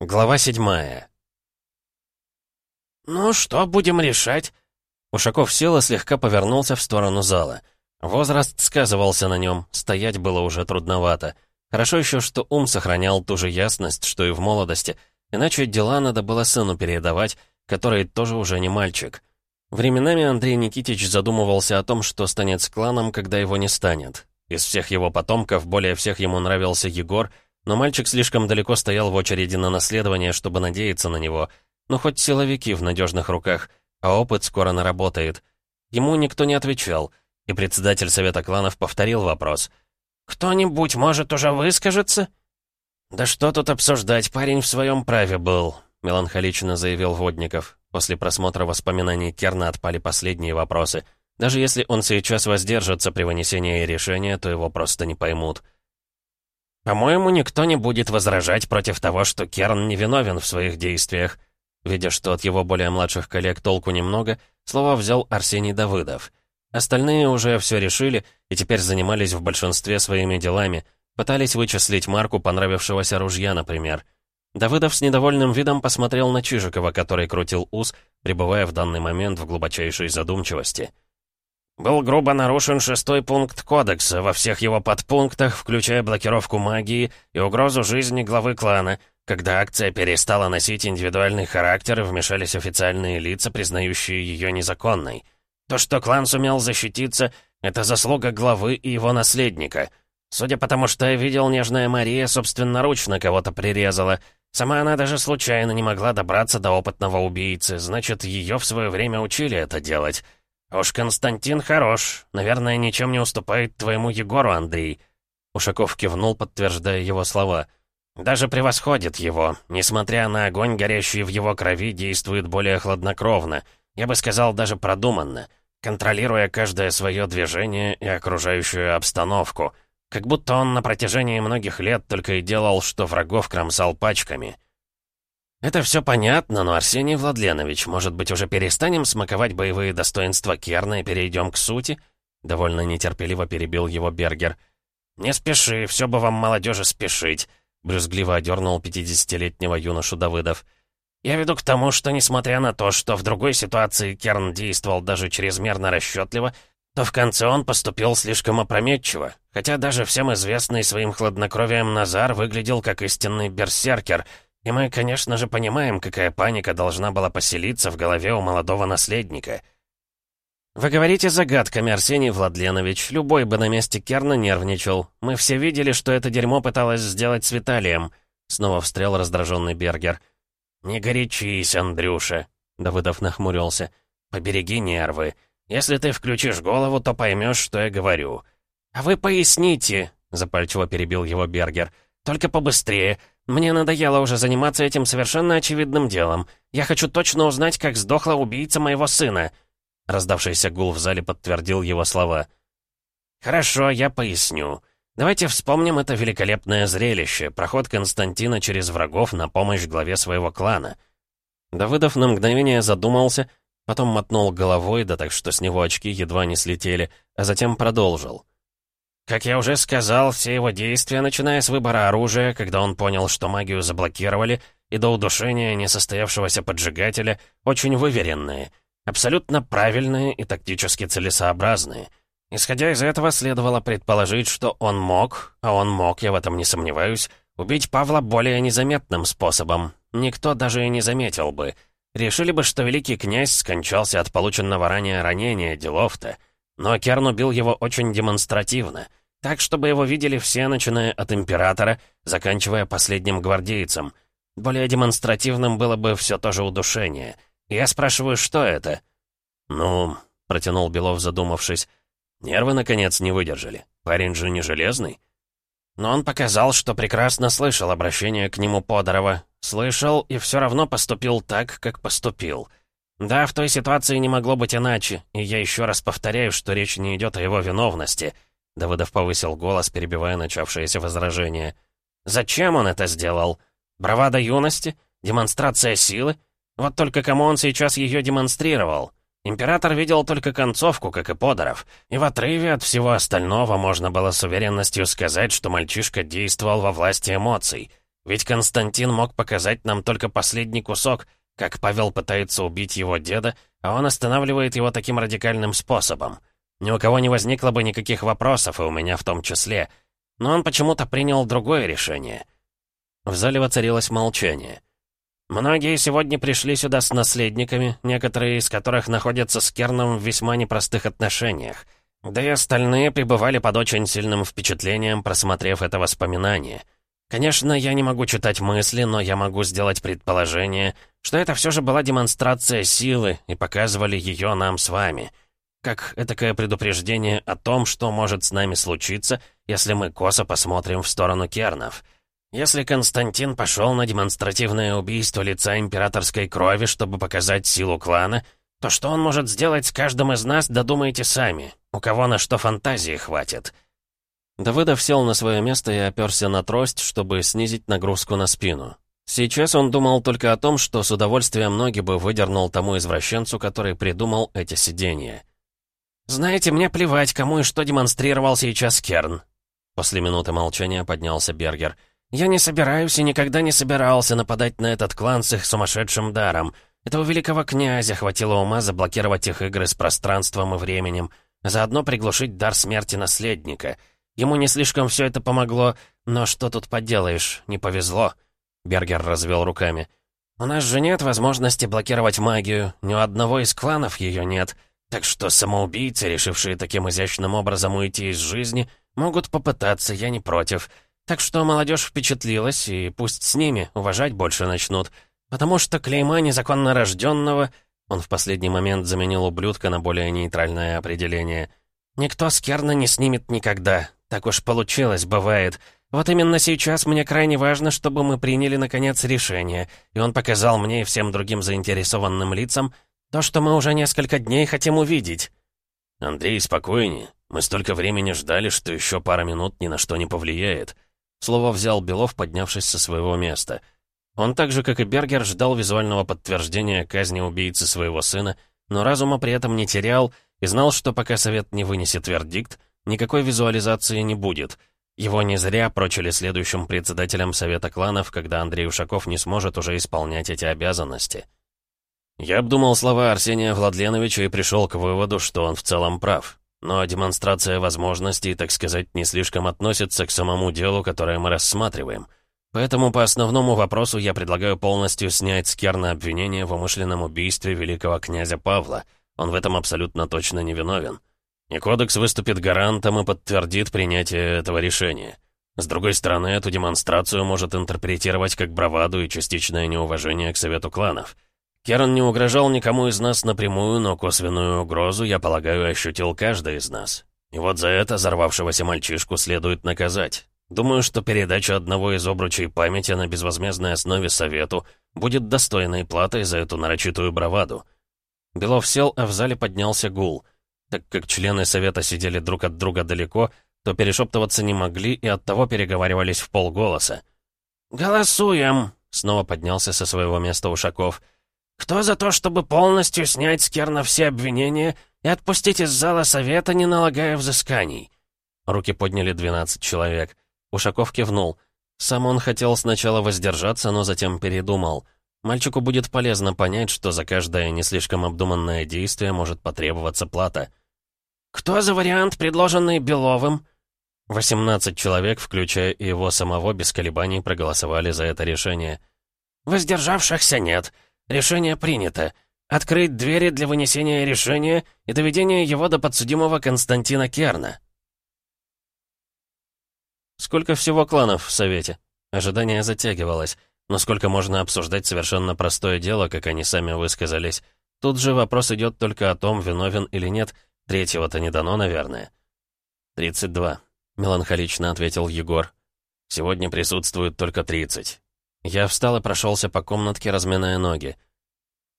Глава седьмая. «Ну, что будем решать?» Ушаков сел и слегка повернулся в сторону зала. Возраст сказывался на нем, стоять было уже трудновато. Хорошо еще, что ум сохранял ту же ясность, что и в молодости, иначе дела надо было сыну передавать, который тоже уже не мальчик. Временами Андрей Никитич задумывался о том, что станет с кланом, когда его не станет. Из всех его потомков более всех ему нравился Егор — но мальчик слишком далеко стоял в очереди на наследование, чтобы надеяться на него. Ну, хоть силовики в надежных руках, а опыт скоро наработает. Ему никто не отвечал, и председатель Совета кланов повторил вопрос. «Кто-нибудь может уже выскажется?» «Да что тут обсуждать, парень в своем праве был», — меланхолично заявил Водников. После просмотра воспоминаний Керна отпали последние вопросы. Даже если он сейчас воздержится при вынесении решения, то его просто не поймут. «По-моему, никто не будет возражать против того, что Керн невиновен в своих действиях». Видя, что от его более младших коллег толку немного, слово взял Арсений Давыдов. Остальные уже все решили и теперь занимались в большинстве своими делами, пытались вычислить марку понравившегося ружья, например. Давыдов с недовольным видом посмотрел на Чижикова, который крутил ус, пребывая в данный момент в глубочайшей задумчивости. Был грубо нарушен шестой пункт кодекса во всех его подпунктах, включая блокировку магии и угрозу жизни главы клана, когда акция перестала носить индивидуальный характер и вмешались официальные лица, признающие ее незаконной. То, что клан сумел защититься, это заслуга главы и его наследника. Судя по тому, что я видел, нежная Мария собственноручно кого-то прирезала. Сама она даже случайно не могла добраться до опытного убийцы, значит, ее в свое время учили это делать. «Уж Константин хорош. Наверное, ничем не уступает твоему Егору, Андрей». Ушаков кивнул, подтверждая его слова. «Даже превосходит его. Несмотря на огонь, горящий в его крови, действует более хладнокровно. Я бы сказал, даже продуманно, контролируя каждое свое движение и окружающую обстановку. Как будто он на протяжении многих лет только и делал, что врагов кромсал пачками». «Это все понятно, но, Арсений Владленович, может быть, уже перестанем смаковать боевые достоинства Керна и перейдем к сути?» Довольно нетерпеливо перебил его Бергер. «Не спеши, все бы вам, молодежи, спешить», — брюзгливо одернул 50-летнего юношу Давыдов. «Я веду к тому, что, несмотря на то, что в другой ситуации Керн действовал даже чрезмерно расчетливо, то в конце он поступил слишком опрометчиво, хотя даже всем известный своим хладнокровием Назар выглядел как истинный берсеркер — и мы, конечно же, понимаем, какая паника должна была поселиться в голове у молодого наследника. Вы говорите загадками, Арсений Владленович. Любой бы на месте Керна нервничал. Мы все видели, что это дерьмо пыталась сделать с Виталием. Снова встрял раздраженный Бергер. «Не горячись, Андрюша», — Давыдов нахмурился. «Побереги нервы. Если ты включишь голову, то поймешь, что я говорю». «А вы поясните», — запальчиво перебил его Бергер. «Только побыстрее. «Мне надоело уже заниматься этим совершенно очевидным делом. Я хочу точно узнать, как сдохла убийца моего сына». Раздавшийся гул в зале подтвердил его слова. «Хорошо, я поясню. Давайте вспомним это великолепное зрелище, проход Константина через врагов на помощь главе своего клана». Давыдов на мгновение задумался, потом мотнул головой, да так что с него очки едва не слетели, а затем продолжил. Как я уже сказал, все его действия, начиная с выбора оружия, когда он понял, что магию заблокировали, и до удушения несостоявшегося поджигателя, очень выверенные, абсолютно правильные и тактически целесообразные. Исходя из этого, следовало предположить, что он мог, а он мог, я в этом не сомневаюсь, убить Павла более незаметным способом. Никто даже и не заметил бы. Решили бы, что великий князь скончался от полученного ранее ранения, делов-то. Но Керн убил его очень демонстративно — так, чтобы его видели все, начиная от императора, заканчивая последним гвардейцем. Более демонстративным было бы все то же удушение. Я спрашиваю, что это? «Ну...» — протянул Белов, задумавшись. «Нервы, наконец, не выдержали. Парень же не железный». Но он показал, что прекрасно слышал обращение к нему Подорова. Слышал и все равно поступил так, как поступил. Да, в той ситуации не могло быть иначе, и я еще раз повторяю, что речь не идет о его виновности — Давыдов повысил голос, перебивая начавшееся возражение. «Зачем он это сделал? Бравада юности? Демонстрация силы? Вот только кому он сейчас ее демонстрировал? Император видел только концовку, как и Подоров, и в отрыве от всего остального можно было с уверенностью сказать, что мальчишка действовал во власти эмоций. Ведь Константин мог показать нам только последний кусок, как Павел пытается убить его деда, а он останавливает его таким радикальным способом. Ни у кого не возникло бы никаких вопросов, и у меня в том числе. Но он почему-то принял другое решение. В зале воцарилось молчание. Многие сегодня пришли сюда с наследниками, некоторые из которых находятся с Керном в весьма непростых отношениях. Да и остальные пребывали под очень сильным впечатлением, просмотрев это воспоминание. Конечно, я не могу читать мысли, но я могу сделать предположение, что это все же была демонстрация силы, и показывали ее нам с вами — как этакое предупреждение о том, что может с нами случиться, если мы косо посмотрим в сторону Кернов. Если Константин пошел на демонстративное убийство лица императорской крови, чтобы показать силу клана, то что он может сделать с каждым из нас, додумайте сами. У кого на что фантазии хватит. Давыдов сел на свое место и оперся на трость, чтобы снизить нагрузку на спину. Сейчас он думал только о том, что с удовольствием ноги бы выдернул тому извращенцу, который придумал эти сидения. «Знаете, мне плевать, кому и что демонстрировал сейчас Керн». После минуты молчания поднялся Бергер. «Я не собираюсь и никогда не собирался нападать на этот клан с их сумасшедшим даром. Этого великого князя хватило ума заблокировать их игры с пространством и временем, а заодно приглушить дар смерти наследника. Ему не слишком все это помогло, но что тут поделаешь, не повезло». Бергер развел руками. «У нас же нет возможности блокировать магию, ни у одного из кланов ее нет». Так что самоубийцы, решившие таким изящным образом уйти из жизни, могут попытаться, я не против. Так что молодежь впечатлилась, и пусть с ними уважать больше начнут. Потому что клейма незаконно рожденного... Он в последний момент заменил ублюдка на более нейтральное определение. «Никто с Керна не снимет никогда. Так уж получилось, бывает. Вот именно сейчас мне крайне важно, чтобы мы приняли, наконец, решение, и он показал мне и всем другим заинтересованным лицам, то, что мы уже несколько дней хотим увидеть». «Андрей, спокойнее. Мы столько времени ждали, что еще пара минут ни на что не повлияет». Слово взял Белов, поднявшись со своего места. Он так же, как и Бергер, ждал визуального подтверждения казни убийцы своего сына, но разума при этом не терял и знал, что пока совет не вынесет вердикт, никакой визуализации не будет. Его не зря прочили следующим председателем Совета кланов, когда Андрей Ушаков не сможет уже исполнять эти обязанности. Я обдумал слова Арсения Владленовича и пришел к выводу, что он в целом прав. Но демонстрация возможностей, так сказать, не слишком относится к самому делу, которое мы рассматриваем. Поэтому по основному вопросу я предлагаю полностью снять с Керна обвинение в умышленном убийстве великого князя Павла. Он в этом абсолютно точно не виновен. И кодекс выступит гарантом и подтвердит принятие этого решения. С другой стороны, эту демонстрацию может интерпретировать как браваду и частичное неуважение к Совету кланов — Керн не угрожал никому из нас напрямую, но косвенную угрозу, я полагаю, ощутил каждый из нас. И вот за это взорвавшегося мальчишку следует наказать. Думаю, что передача одного из обручей памяти на безвозмездной основе совету будет достойной платой за эту нарочитую браваду. Белов сел, а в зале поднялся гул. Так как члены совета сидели друг от друга далеко, то перешептываться не могли и оттого переговаривались в полголоса. «Голосуем!» — снова поднялся со своего места Ушаков — кто за то, чтобы полностью снять с Керна все обвинения и отпустить из зала совета, не налагая взысканий?» Руки подняли 12 человек. Ушаков кивнул. Сам он хотел сначала воздержаться, но затем передумал. Мальчику будет полезно понять, что за каждое не слишком обдуманное действие может потребоваться плата. «Кто за вариант, предложенный Беловым?» 18 человек, включая его самого, без колебаний проголосовали за это решение. «Воздержавшихся нет. Решение принято. Открыть двери для вынесения решения и доведения его до подсудимого Константина Керна. Сколько всего кланов в Совете? Ожидание затягивалось. Но сколько можно обсуждать совершенно простое дело, как они сами высказались? Тут же вопрос идет только о том, виновен или нет. Третьего-то не дано, наверное. «Тридцать два», — меланхолично ответил Егор. «Сегодня присутствует только тридцать. Я встал и прошелся по комнатке, разминая ноги.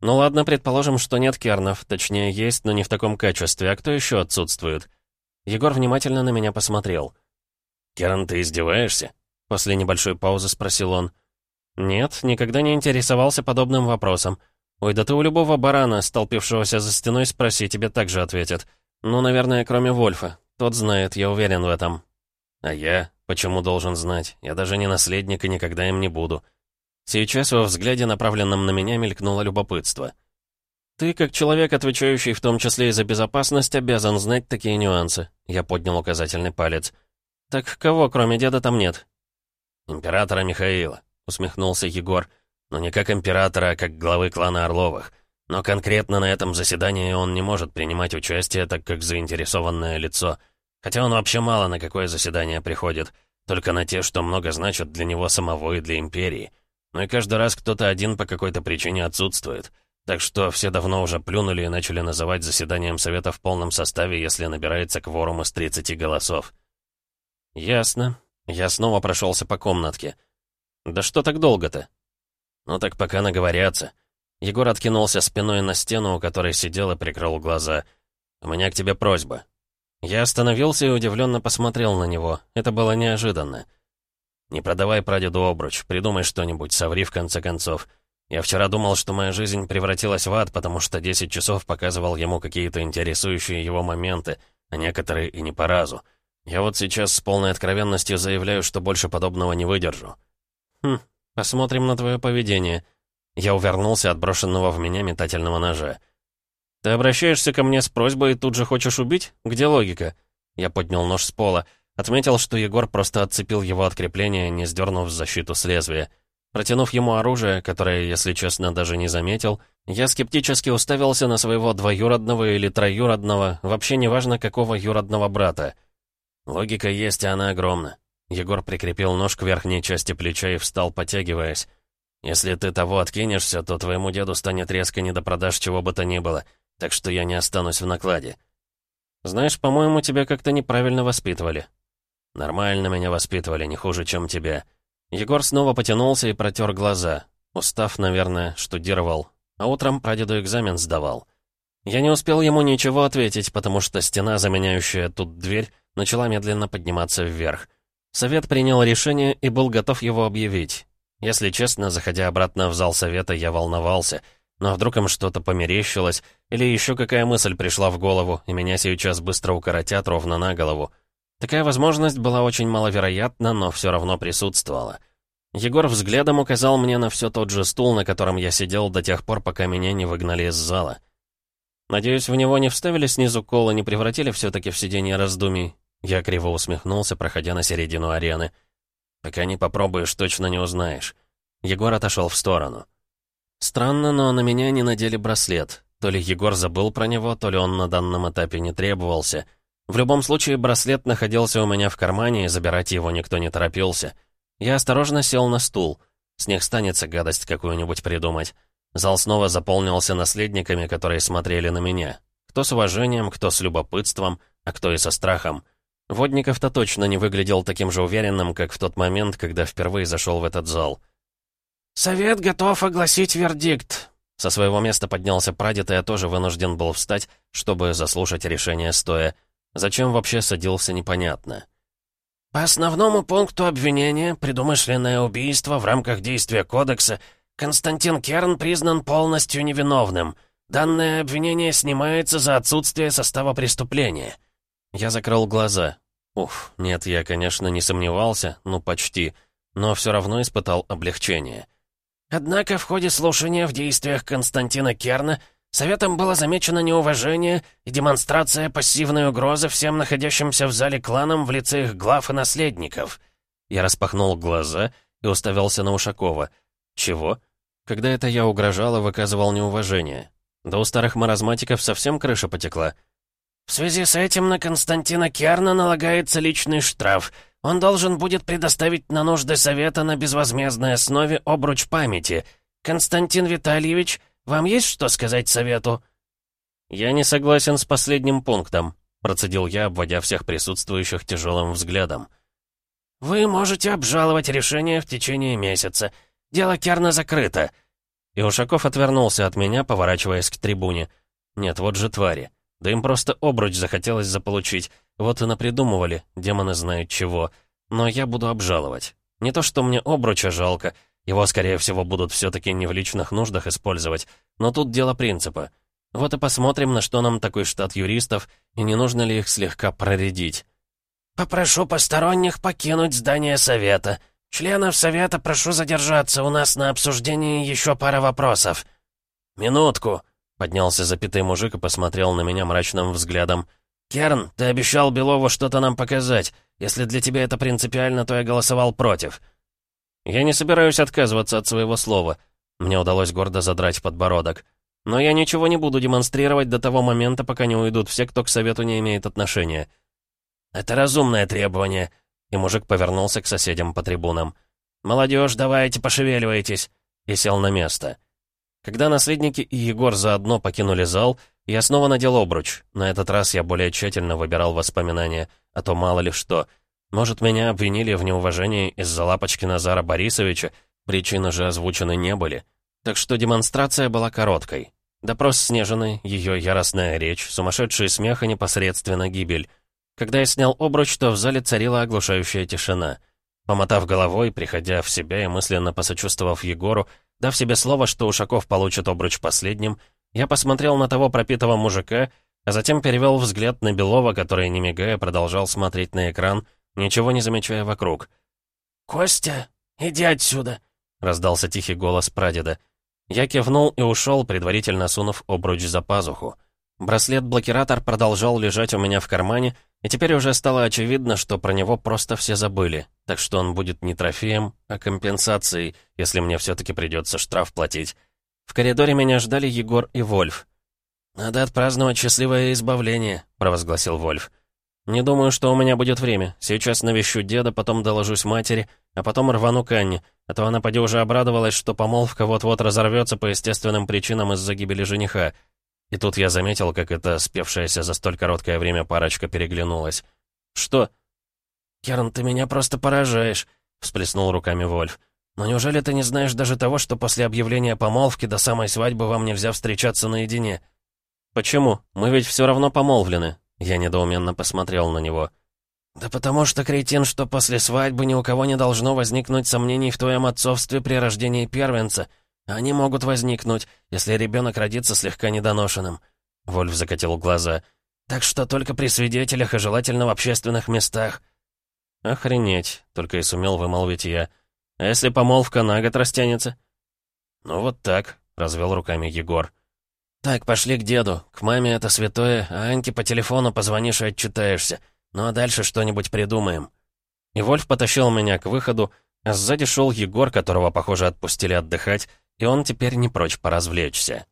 «Ну ладно, предположим, что нет кернов. Точнее, есть, но не в таком качестве. А кто еще отсутствует?» Егор внимательно на меня посмотрел. «Керн, ты издеваешься?» После небольшой паузы спросил он. «Нет, никогда не интересовался подобным вопросом. Ой, да ты у любого барана, столпившегося за стеной, спроси, тебе также ответят. Ну, наверное, кроме Вольфа. Тот знает, я уверен в этом». «А я? Почему должен знать? Я даже не наследник и никогда им не буду. Сейчас во взгляде, направленном на меня, мелькнуло любопытство. «Ты, как человек, отвечающий в том числе и за безопасность, обязан знать такие нюансы», — я поднял указательный палец. «Так кого, кроме деда, там нет?» «Императора Михаила», — усмехнулся Егор. «Но не как императора, а как главы клана Орловых. Но конкретно на этом заседании он не может принимать участие, так как заинтересованное лицо. Хотя он вообще мало на какое заседание приходит, только на те, что много значат для него самого и для Империи. Но и каждый раз кто-то один по какой-то причине отсутствует. Так что все давно уже плюнули и начали называть заседанием Совета в полном составе, если набирается кворум из 30 голосов. «Ясно». Я снова прошелся по комнатке. «Да что так долго-то?» «Ну так пока наговорятся». Егор откинулся спиной на стену, у которой сидел и прикрыл глаза. «У меня к тебе просьба». Я остановился и удивленно посмотрел на него. Это было неожиданно. «Не продавай прадеду обруч, придумай что-нибудь, соври в конце концов. Я вчера думал, что моя жизнь превратилась в ад, потому что 10 часов показывал ему какие-то интересующие его моменты, а некоторые и не по разу. Я вот сейчас с полной откровенностью заявляю, что больше подобного не выдержу». «Хм, посмотрим на твое поведение». Я увернулся от брошенного в меня метательного ножа. «Ты обращаешься ко мне с просьбой и тут же хочешь убить? Где логика?» Я поднял нож с пола. Отметил, что Егор просто отцепил его от крепления, не сдернув защиту с лезвия. Протянув ему оружие, которое, если честно, даже не заметил, я скептически уставился на своего двоюродного или троюродного, вообще неважно какого юродного брата. Логика есть, и она огромна. Егор прикрепил нож к верхней части плеча и встал, потягиваясь. «Если ты того откинешься, то твоему деду станет резко не до продаж чего бы то ни было, так что я не останусь в накладе». «Знаешь, по-моему, тебя как-то неправильно воспитывали». «Нормально меня воспитывали, не хуже, чем тебя». Егор снова потянулся и протер глаза. Устав, наверное, штудировал. А утром прадеду экзамен сдавал. Я не успел ему ничего ответить, потому что стена, заменяющая тут дверь, начала медленно подниматься вверх. Совет принял решение и был готов его объявить. Если честно, заходя обратно в зал совета, я волновался. Но вдруг им что-то померещилось, или еще какая мысль пришла в голову, и меня сейчас быстро укоротят ровно на голову. Такая возможность была очень маловероятна, но все равно присутствовала. Егор взглядом указал мне на все тот же стул, на котором я сидел до тех пор, пока меня не выгнали из зала. Надеюсь, в него не вставили снизу кол и не превратили все-таки в сиденье раздумий. Я криво усмехнулся, проходя на середину арены. «Пока не попробуешь, точно не узнаешь». Егор отошел в сторону. Странно, но на меня не надели браслет. То ли Егор забыл про него, то ли он на данном этапе не требовался. В любом случае, браслет находился у меня в кармане, и забирать его никто не торопился. Я осторожно сел на стул. С них станется гадость какую-нибудь придумать. Зал снова заполнился наследниками, которые смотрели на меня. Кто с уважением, кто с любопытством, а кто и со страхом. Водников-то точно не выглядел таким же уверенным, как в тот момент, когда впервые зашел в этот зал. «Совет готов огласить вердикт». Со своего места поднялся прадед, и я тоже вынужден был встать, чтобы заслушать решение стоя. Зачем вообще садился, непонятно. «По основному пункту обвинения, предумышленное убийство в рамках действия кодекса, Константин Керн признан полностью невиновным. Данное обвинение снимается за отсутствие состава преступления». Я закрыл глаза. Уф, нет, я, конечно, не сомневался, ну почти, но все равно испытал облегчение. Однако в ходе слушания в действиях Константина Керна Советом было замечено неуважение и демонстрация пассивной угрозы всем находящимся в зале кланам в лице их глав и наследников. Я распахнул глаза и уставился на Ушакова. Чего? Когда это я угрожал и выказывал неуважение? Да у старых маразматиков совсем крыша потекла. В связи с этим на Константина Керна налагается личный штраф. Он должен будет предоставить на нужды Совета на безвозмездной основе обруч памяти. Константин Витальевич, вам есть что сказать Совету?» «Я не согласен с последним пунктом», — процедил я, обводя всех присутствующих тяжелым взглядом. «Вы можете обжаловать решение в течение месяца. Дело Керна закрыто». И Ушаков отвернулся от меня, поворачиваясь к трибуне. «Нет, вот же твари». Да им просто обруч захотелось заполучить. Вот и напридумывали, демоны знают чего. Но я буду обжаловать. Не то, что мне обруча жалко. Его, скорее всего, будут все-таки не в личных нуждах использовать. Но тут дело принципа. Вот и посмотрим, на что нам такой штат юристов, и не нужно ли их слегка проредить. «Попрошу посторонних покинуть здание совета. Членов совета прошу задержаться, у нас на обсуждении еще пара вопросов». «Минутку», — поднялся запятый мужик и посмотрел на меня мрачным взглядом. «Керн, ты обещал Белову что-то нам показать. Если для тебя это принципиально, то я голосовал против». «Я не собираюсь отказываться от своего слова». Мне удалось гордо задрать подбородок. «Но я ничего не буду демонстрировать до того момента, пока не уйдут все, кто к совету не имеет отношения». «Это разумное требование», и мужик повернулся к соседям по трибунам. «Молодежь, давайте, пошевеливайтесь!» и сел на место. Когда наследники и Егор заодно покинули зал, я снова надел обруч. На этот раз я более тщательно выбирал воспоминания, а то мало ли что. Может, меня обвинили в неуважении из-за лапочки Назара Борисовича, причины же озвучены не были. Так что демонстрация была короткой. Допрос Снежины, ее яростная речь, сумасшедший смех и непосредственно гибель. Когда я снял обруч, то в зале царила оглушающая тишина. Помотав головой, приходя в себя и мысленно посочувствовав Егору, Дав себе слово, что Ушаков получит обруч последним, я посмотрел на того пропитого мужика, а затем перевел взгляд на Белова, который, не мигая, продолжал смотреть на экран, ничего не замечая вокруг. «Костя, иди отсюда!» — раздался тихий голос прадеда. Я кивнул и ушел, предварительно сунув обруч за пазуху. Браслет-блокиратор продолжал лежать у меня в кармане, и теперь уже стало очевидно, что про него просто все забыли, так что он будет не трофеем, а компенсацией, если мне все-таки придется штраф платить. В коридоре меня ждали Егор и Вольф. «Надо отпраздновать счастливое избавление», — провозгласил Вольф. «Не думаю, что у меня будет время. Сейчас навещу деда, потом доложусь матери, а потом рвану к Анне, а то она поди уже обрадовалась, что помолвка вот-вот разорвется по естественным причинам из-за гибели жениха. И тут я заметил, как эта спевшаяся за столь короткое время парочка переглянулась. «Что?» «Керн, ты меня просто поражаешь», — всплеснул руками Вольф. «Но неужели ты не знаешь даже того, что после объявления помолвки до самой свадьбы вам нельзя встречаться наедине?» «Почему? Мы ведь все равно помолвлены». Я недоуменно посмотрел на него. «Да потому что, кретин, что после свадьбы ни у кого не должно возникнуть сомнений в твоем отцовстве при рождении первенца. Они могут возникнуть, если ребенок родится слегка недоношенным. Вольф закатил глаза. Так что только при свидетелях и желательно в общественных местах. Охренеть, только и сумел вымолвить я. А если помолвка на год растянется? Ну вот так, развел руками Егор. Так, пошли к деду. К маме это святое, а Аньке по телефону позвонишь и отчитаешься. Ну а дальше что-нибудь придумаем. И Вольф потащил меня к выходу, а сзади шел Егор, которого, похоже, отпустили отдыхать, и он теперь не прочь поразвлечься.